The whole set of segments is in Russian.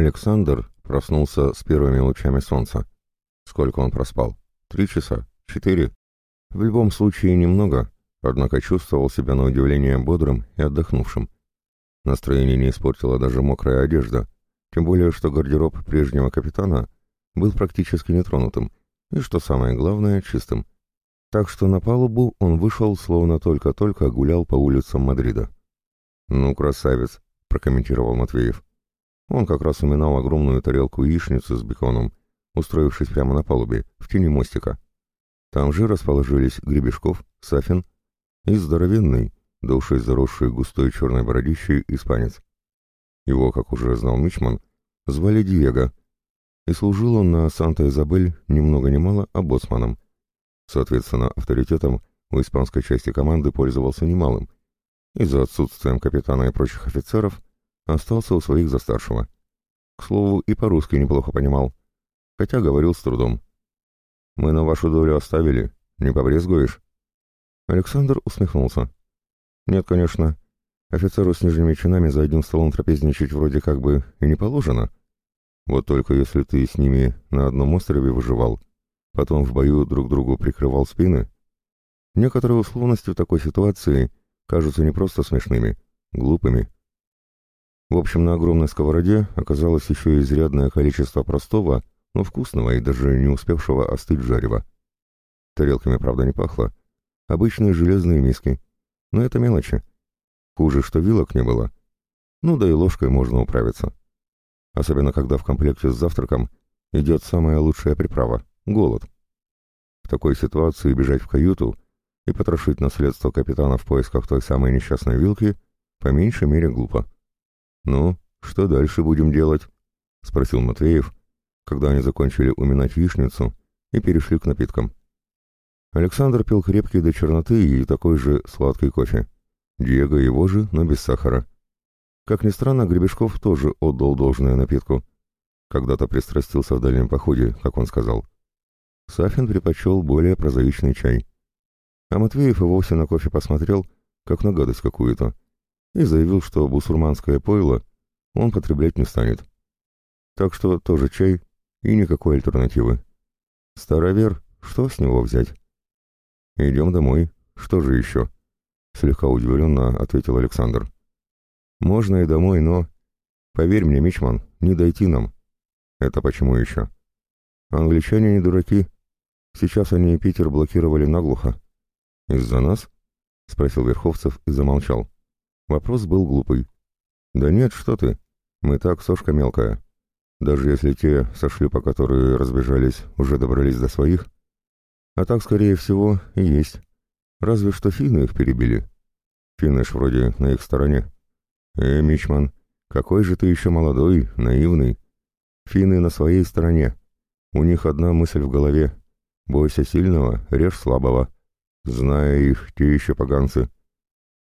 Александр проснулся с первыми лучами солнца. Сколько он проспал? Три часа? Четыре? В любом случае немного, однако чувствовал себя на удивление бодрым и отдохнувшим. Настроение не испортила даже мокрая одежда, тем более что гардероб прежнего капитана был практически нетронутым, и, что самое главное, чистым. Так что на палубу он вышел, словно только-только гулял по улицам Мадрида. «Ну, красавец», — прокомментировал Матвеев. Он как раз уминал огромную тарелку яичницы с беконом, устроившись прямо на палубе, в тени мостика. Там же расположились Гребешков, Сафин и здоровенный, до заросший густой черной бородищей испанец. Его, как уже знал Мичман, звали Диего, и служил он на Санта-Изабель ни много ни мало обоцманом. Соответственно, авторитетом у испанской части команды пользовался немалым. И за отсутствием капитана и прочих офицеров остался у своих за старшего. К слову, и по-русски неплохо понимал, хотя говорил с трудом. «Мы на вашу долю оставили, не побрезгуешь?» Александр усмехнулся. «Нет, конечно. Офицеру с нижними чинами за одним столом трапезничать вроде как бы и не положено. Вот только если ты с ними на одном острове выживал, потом в бою друг другу прикрывал спины, некоторые условности в такой ситуации кажутся не просто смешными, глупыми. В общем, на огромной сковороде оказалось еще изрядное количество простого, но вкусного и даже не успевшего остыть жарева. Тарелками, правда, не пахло. Обычные железные миски. Но это мелочи. Хуже, что вилок не было. Ну да и ложкой можно управиться. Особенно, когда в комплекте с завтраком идет самая лучшая приправа — голод. В такой ситуации бежать в каюту и потрошить наследство капитана в поисках той самой несчастной вилки по меньшей мере глупо. «Ну, что дальше будем делать?» — спросил Матвеев, когда они закончили уминать яичницу и перешли к напиткам. Александр пил крепкий до черноты и такой же сладкий кофе. Диего его же, но без сахара. Как ни странно, Гребешков тоже отдал должное напитку. Когда-то пристрастился в дальнем походе, как он сказал. Сафин предпочел более прозаичный чай. А Матвеев и вовсе на кофе посмотрел, как на гадость какую-то, и заявил, что бусурманское пойло он потреблять не станет. Так что тоже чай и никакой альтернативы. Старовер, что с него взять? Идем домой, что же еще? Слегка удивленно ответил Александр. Можно и домой, но... Поверь мне, Мичман, не дойти нам. Это почему еще? Англичане не дураки. Сейчас они Питер блокировали наглухо. Из-за нас? Спросил Верховцев и замолчал. Вопрос был глупый. Да нет, что ты. Мы так, сошка мелкая. Даже если те со шлюпа, которые разбежались, уже добрались до своих. А так, скорее всего, и есть. Разве что финны их перебили. Финны ж вроде на их стороне. «Э, Мичман, какой же ты еще молодой, наивный. Финны на своей стороне. У них одна мысль в голове. Бойся сильного, режь слабого. Зная их, те еще поганцы.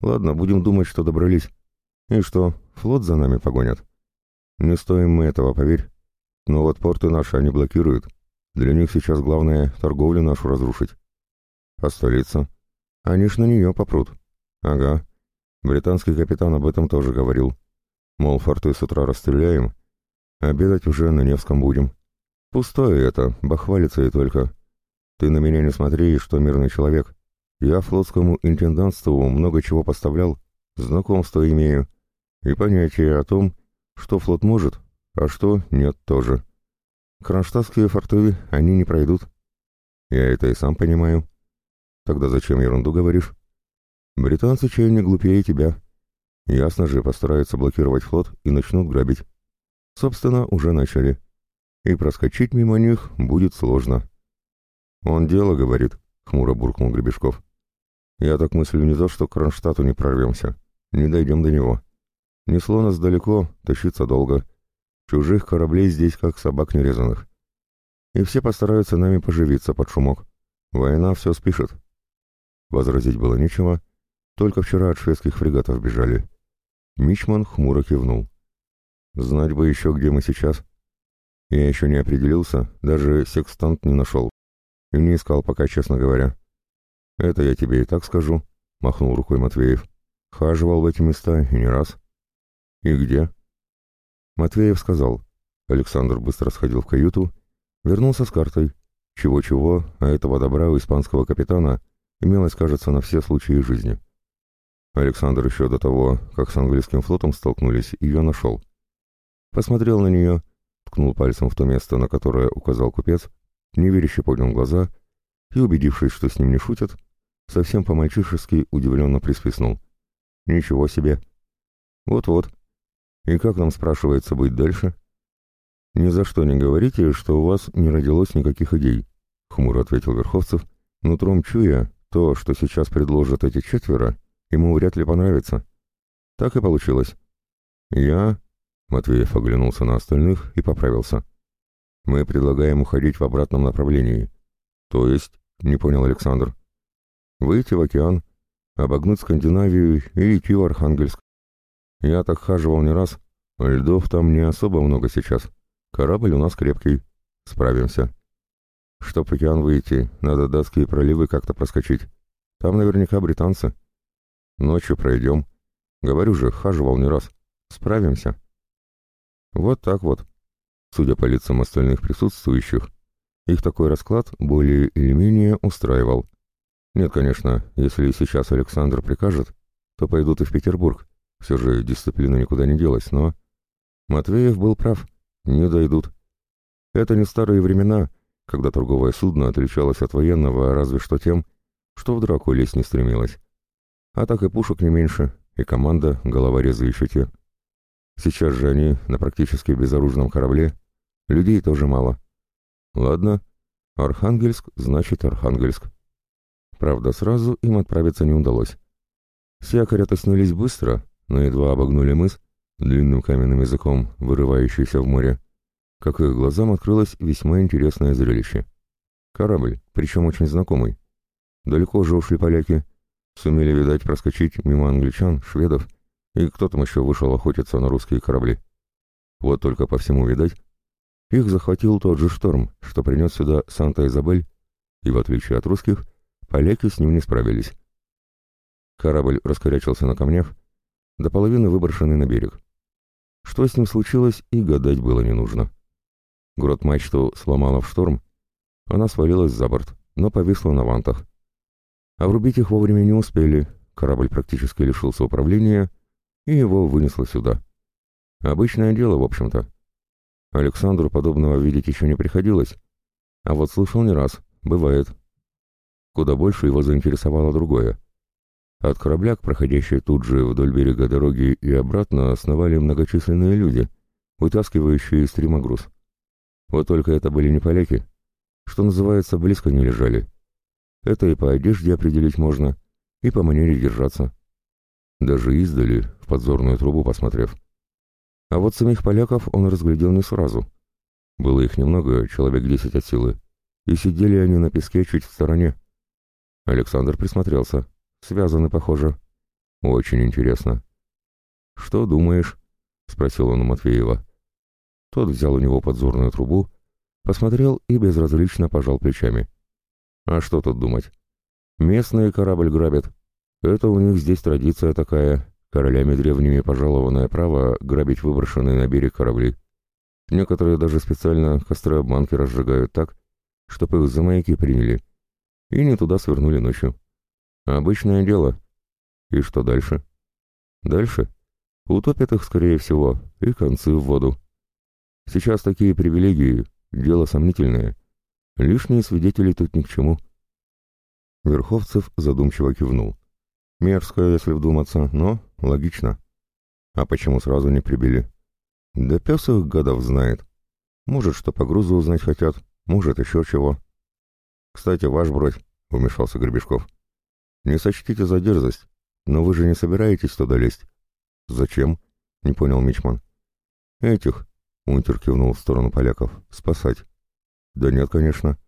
Ладно, будем думать, что добрались. И что, флот за нами погонят? Не стоим мы этого, поверь. Но вот порты наши они блокируют. Для них сейчас главное торговлю нашу разрушить. А столица? Они ж на нее попрут. Ага. Британский капитан об этом тоже говорил. Мол, форты с утра расстреляем, обедать уже на Невском будем. Пустое это, бахвалится и только. Ты на меня не смотри, что мирный человек. Я флотскому интендантству много чего поставлял, знакомство имею, и понятие о том, что флот может, а что нет тоже. Кронштадтские форты они не пройдут. Я это и сам понимаю. Тогда зачем ерунду говоришь? Британцы чай не глупее тебя. Ясно же, постараются блокировать флот и начнут грабить. Собственно, уже начали. И проскочить мимо них будет сложно. Он дело говорит, хмуро буркнул Гребешков. Я так мыслю не то, что к Кронштадту не прорвемся. Не дойдем до него. Несло нас далеко, тащиться долго. Чужих кораблей здесь как собак нерезанных. И все постараются нами поживиться под шумок. Война все спишет. Возразить было нечего, только вчера от шведских фрегатов бежали. Мичман хмуро кивнул. Знать бы еще, где мы сейчас. Я еще не определился, даже секстант не нашел. И не искал пока, честно говоря. Это я тебе и так скажу, махнул рукой Матвеев. Хаживал в эти места и не раз. И где? Матвеев сказал, Александр быстро сходил в каюту, вернулся с картой. Чего-чего, а этого добра у испанского капитана имелось, кажется, на все случаи жизни. Александр еще до того, как с английским флотом столкнулись, ее нашел. Посмотрел на нее, ткнул пальцем в то место, на которое указал купец, неверяще поднял глаза и, убедившись, что с ним не шутят, совсем по-мальчишески удивленно присвистнул. «Ничего себе!» «Вот-вот. И как нам, спрашивается, быть дальше?» «Ни за что не говорите, что у вас не родилось никаких идей», — хмуро ответил Верховцев, нутром чуя то, что сейчас предложат эти четверо, ему вряд ли понравится. Так и получилось. «Я...» — Матвеев оглянулся на остальных и поправился. «Мы предлагаем уходить в обратном направлении». «То есть?» — не понял Александр. «Выйти в океан, обогнуть Скандинавию и идти в Архангельск. Я так хаживал не раз. Льдов там не особо много сейчас. Корабль у нас крепкий. Справимся. Чтоб в океан выйти, надо датские проливы как-то проскочить. Там наверняка британцы. Ночью пройдем. Говорю же, хаживал не раз. Справимся. Вот так вот. Судя по лицам остальных присутствующих, их такой расклад более или менее устраивал. Нет, конечно, если сейчас Александр прикажет, то пойдут и в Петербург. Все же дисциплина никуда не делась, но... Матвеев был прав. Не дойдут. Это не старые времена, когда торговое судно отличалось от военного разве что тем, что в драку лезть не стремилось. А так и пушек не меньше, и команда головорезы еще те. Сейчас же они на практически безоружном корабле, людей тоже мало. Ладно, Архангельск значит Архангельск. Правда, сразу им отправиться не удалось. С якоря-то снялись быстро, но едва обогнули мыс, длинным каменным языком, вырывающийся в море, как их глазам открылось весьма интересное зрелище. Корабль, причем очень знакомый. Далеко же ушли поляки, сумели, видать, проскочить мимо англичан, шведов, и кто там еще вышел охотиться на русские корабли. Вот только по всему, видать, их захватил тот же шторм, что принес сюда Санта-Изабель, и, в отличие от русских, поляки с ним не справились. Корабль раскорячился на камнях, до половины выброшенный на берег. Что с ним случилось, и гадать было не нужно. Грот мачту сломала в шторм, она свалилась за борт, но повисла на вантах. А врубить их вовремя не успели, корабль практически лишился управления, и его вынесло сюда. Обычное дело, в общем-то. Александру подобного видеть еще не приходилось, а вот слышал не раз, бывает. Куда больше его заинтересовало другое. От корабля проходящей тут же вдоль берега дороги и обратно сновали многочисленные люди, вытаскивающие из стрима груз. Вот только это были не поляки. Что называется, близко не лежали. Это и по одежде определить можно, и по манере держаться. Даже издали, в подзорную трубу посмотрев. А вот самих поляков он разглядел не сразу. Было их немного, человек десять от силы, и сидели они на песке чуть в стороне. Александр присмотрелся. Связаны, похоже. Очень интересно. «Что думаешь?» — спросил он у Матвеева. Тот взял у него подзорную трубу, посмотрел и безразлично пожал плечами. «А что тут думать? Местные корабль грабят. Это у них здесь традиция такая, королями древними пожалованное право грабить выброшенные на берег корабли. Некоторые даже специально костры обманки разжигают так, чтобы их за маяки приняли, и не туда свернули ночью. Обычное дело. И что дальше? Дальше? Утопят их, скорее всего, и концы в воду. Сейчас такие привилегии, дело сомнительное. Лишние свидетели тут ни к чему. Верховцев задумчиво кивнул. Мерзко, если вдуматься, но логично. А почему сразу не прибили? Да пес их гадов знает. Может, что по грузу узнать хотят, может, еще чего. Кстати, ваш бродь, — вмешался Гребешков. Не сочтите за дерзость, но вы же не собираетесь туда лезть. Зачем? Не понял Мичман. Этих, Унтер кивнул в сторону поляков, спасать. Да нет, конечно.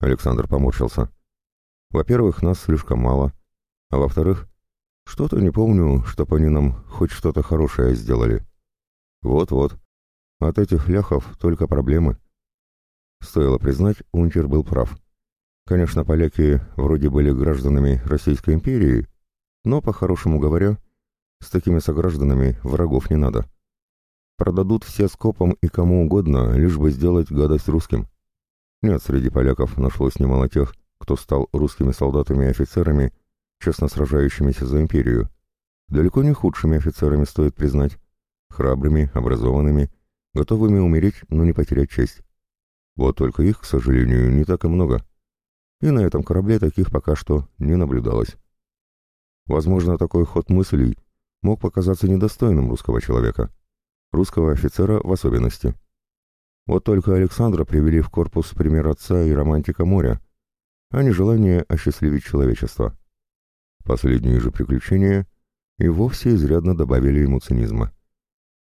Александр поморщился. Во-первых, нас слишком мало. А во-вторых, что-то не помню, чтоб они нам хоть что-то хорошее сделали. Вот-вот. От этих ляхов только проблемы. Стоило признать, Унтер был прав. Конечно, поляки вроде были гражданами Российской империи, но, по-хорошему говоря, с такими согражданами врагов не надо. Продадут все скопом и кому угодно, лишь бы сделать гадость русским. Нет, среди поляков нашлось немало тех, кто стал русскими солдатами и офицерами, честно сражающимися за империю. Далеко не худшими офицерами стоит признать. Храбрыми, образованными, готовыми умереть, но не потерять честь. Вот только их, к сожалению, не так и много. И на этом корабле таких пока что не наблюдалось. Возможно, такой ход мыслей мог показаться недостойным русского человека русского офицера в особенности. Вот только Александра привели в корпус пример отца и романтика моря, а не желание осчастливить человечество. Последние же приключения и вовсе изрядно добавили ему цинизма.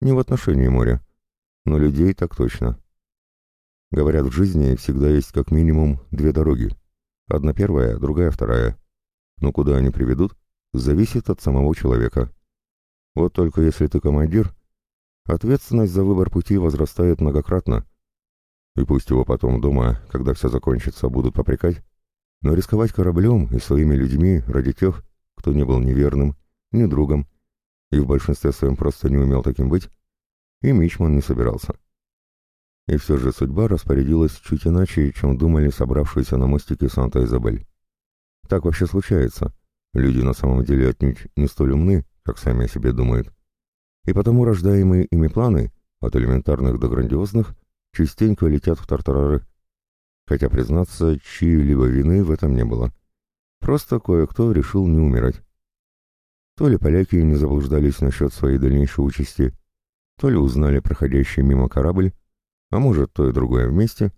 Не в отношении моря, но людей так точно. Говорят, в жизни всегда есть как минимум две дороги. Одна первая, другая вторая. Но куда они приведут, зависит от самого человека. Вот только если ты командир, ответственность за выбор пути возрастает многократно. И пусть его потом дома, когда все закончится, будут попрекать, но рисковать кораблем и своими людьми ради тех, кто не был ни верным, ни другом, и в большинстве своем просто не умел таким быть, и Мичман не собирался. И все же судьба распорядилась чуть иначе, чем думали собравшиеся на мостике Санта-Изабель. Так вообще случается. Люди на самом деле отнюдь не столь умны, как сами о себе думают и потому рождаемые ими планы, от элементарных до грандиозных, частенько летят в тартарары. Хотя, признаться, чьей-либо вины в этом не было. Просто кое-кто решил не умирать. То ли поляки не заблуждались насчет своей дальнейшей участи, то ли узнали проходящий мимо корабль, а может, то и другое вместе,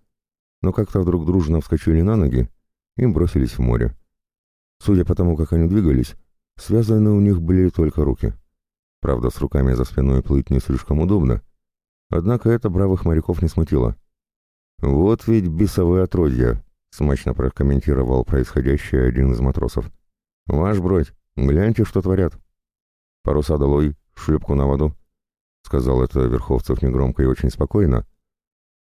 но как-то вдруг дружно вскочили на ноги и бросились в море. Судя по тому, как они двигались, связаны у них были только руки. Правда, с руками за спиной плыть не слишком удобно. Однако это бравых моряков не смутило. «Вот ведь бесовые отродья», — смачно прокомментировал происходящее один из матросов. «Ваш бродь, гляньте, что творят». «Паруса долой, шлюпку на воду», — сказал это Верховцев негромко и очень спокойно.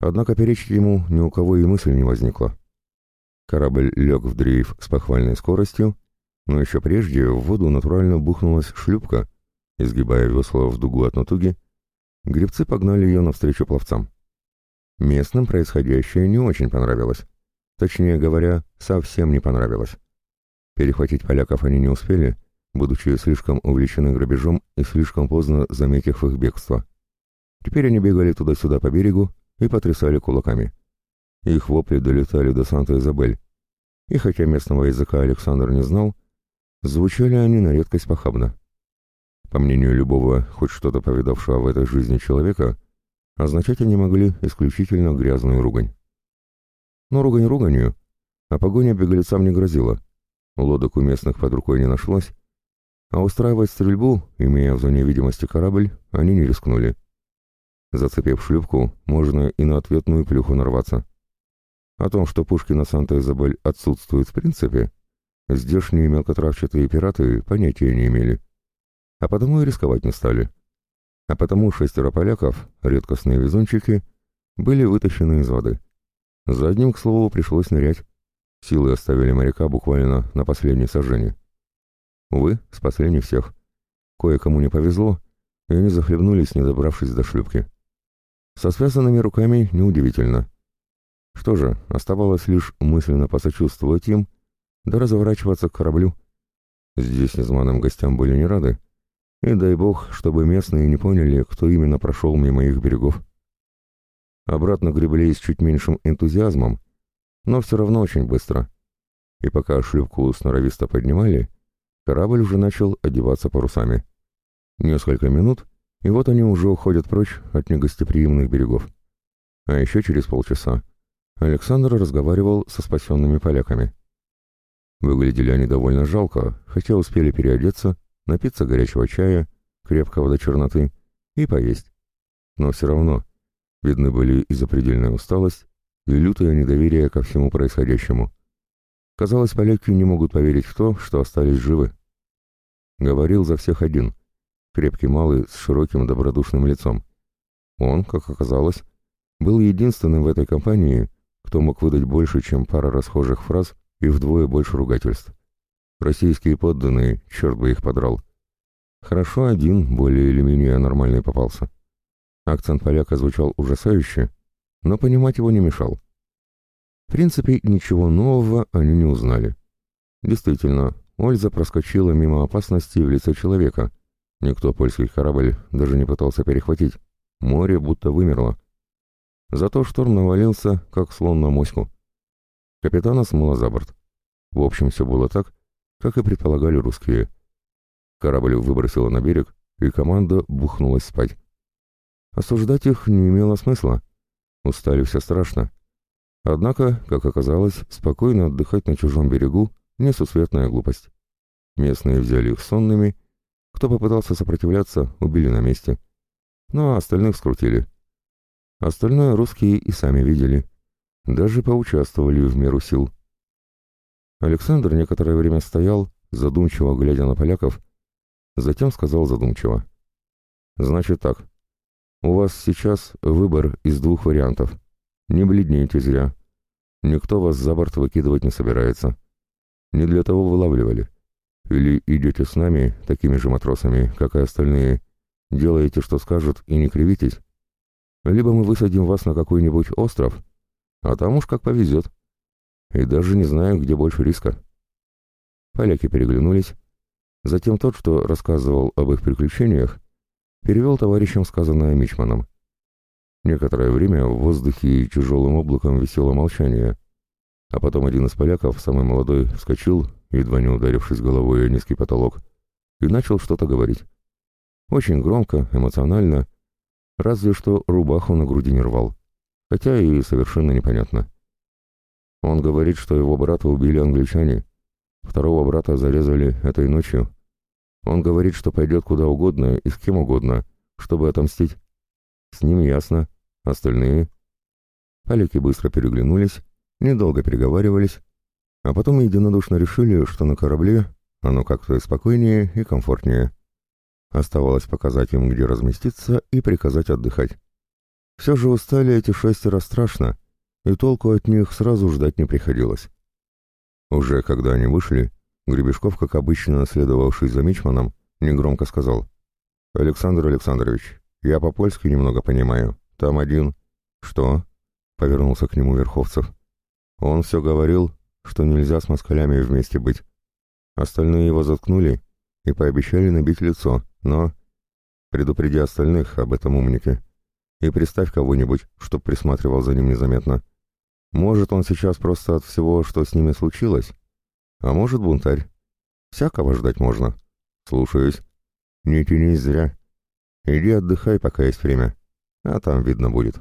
Однако перечить ему ни у кого и мысль не возникла. Корабль лег в дрейф с похвальной скоростью, но еще прежде в воду натурально бухнулась шлюпка, Изгибая весла в дугу от натуги, гребцы погнали ее навстречу пловцам. Местным происходящее не очень понравилось. Точнее говоря, совсем не понравилось. Перехватить поляков они не успели, будучи слишком увлечены грабежом и слишком поздно заметив их бегство. Теперь они бегали туда-сюда по берегу и потрясали кулаками. Их вопли долетали до Санта-Изабель, и хотя местного языка Александр не знал, звучали они на редкость похабно. По мнению любого, хоть что-то повидавшего в этой жизни человека, означать они могли исключительно грязную ругань. Но ругань руганью, а погоня беглецам не грозила. Лодок у местных под рукой не нашлось, а устраивать стрельбу, имея в зоне видимости корабль, они не рискнули. Зацепив шлюпку, можно и на ответную плюху нарваться. О том, что пушки на Санта-Изабель отсутствуют в принципе, здешние мелкотравчатые пираты понятия не имели а потому и рисковать не стали. А потому шестеро поляков, редкостные везунчики, были вытащены из воды. Задним, к слову, пришлось нырять. Силы оставили моряка буквально на последней сожжении. Увы, спасли не всех. Кое-кому не повезло, и они захлебнулись, не добравшись до шлюпки. Со связанными руками неудивительно. Что же, оставалось лишь мысленно посочувствовать им, да разворачиваться к кораблю. Здесь незваным гостям были не рады, и дай бог, чтобы местные не поняли, кто именно прошел мимо их берегов. Обратно гребли с чуть меньшим энтузиазмом, но все равно очень быстро. И пока шлюпку сноровисто поднимали, корабль уже начал одеваться парусами. Несколько минут, и вот они уже уходят прочь от негостеприимных берегов. А еще через полчаса Александр разговаривал со спасенными поляками. Выглядели они довольно жалко, хотя успели переодеться напиться горячего чая, крепкого до черноты, и поесть. Но все равно видны были и запредельная усталость, и лютое недоверие ко всему происходящему. Казалось, поляки не могут поверить в то, что остались живы. Говорил за всех один, крепкий малый с широким добродушным лицом. Он, как оказалось, был единственным в этой компании, кто мог выдать больше, чем пара расхожих фраз и вдвое больше ругательств. Российские подданные, черт бы их подрал. Хорошо один, более или менее нормальный попался. Акцент поляка звучал ужасающе, но понимать его не мешал. В принципе, ничего нового они не узнали. Действительно, Ольза проскочила мимо опасности в лице человека. Никто польский корабль даже не пытался перехватить. Море будто вымерло. Зато шторм навалился, как слон на моську. Капитана смыло за борт. В общем, все было так, как и предполагали русские. Корабль выбросило на берег, и команда бухнулась спать. Осуждать их не имело смысла. Устали все страшно. Однако, как оказалось, спокойно отдыхать на чужом берегу — несусветная глупость. Местные взяли их сонными, кто попытался сопротивляться, убили на месте. Ну а остальных скрутили. Остальное русские и сами видели. Даже поучаствовали в меру сил. Александр некоторое время стоял, задумчиво глядя на поляков, затем сказал задумчиво. «Значит так, у вас сейчас выбор из двух вариантов. Не бледнейте зря. Никто вас за борт выкидывать не собирается. Не для того вылавливали. Или идете с нами, такими же матросами, как и остальные, делаете, что скажут, и не кривитесь. Либо мы высадим вас на какой-нибудь остров, а там уж как повезет. И даже не знаю, где больше риска. Поляки переглянулись. Затем тот, что рассказывал об их приключениях, перевел товарищам сказанное Мичманом. Некоторое время в воздухе тяжелым облаком висело молчание, а потом один из поляков, самый молодой, вскочил, едва не ударившись головой о низкий потолок, и начал что-то говорить. Очень громко, эмоционально, разве что рубаху на груди не рвал, хотя и совершенно непонятно. Он говорит, что его брата убили англичане, второго брата зарезали этой ночью. Он говорит, что пойдет куда угодно и с кем угодно, чтобы отомстить. С ним ясно, Остальные? Поляки быстро переглянулись, недолго переговаривались, а потом единодушно решили, что на корабле оно как-то спокойнее и комфортнее. Оставалось показать им, где разместиться, и приказать отдыхать. Все же устали эти шестеро страшно, и толку от них сразу ждать не приходилось. Уже когда они вышли, Гребешков, как обычно следовавший за Мичманом, негромко сказал, «Александр Александрович, я по-польски немного понимаю. Там один...» «Что?» — повернулся к нему Верховцев. «Он все говорил, что нельзя с москалями вместе быть. Остальные его заткнули и пообещали набить лицо, но... Предупреди остальных об этом умнике. И приставь кого-нибудь, чтоб присматривал за ним незаметно. Может, он сейчас просто от всего, что с ними случилось, а может, бунтарь. Всякого ждать можно. Слушаюсь. Не тянись зря. Иди отдыхай, пока есть время а там видно будет.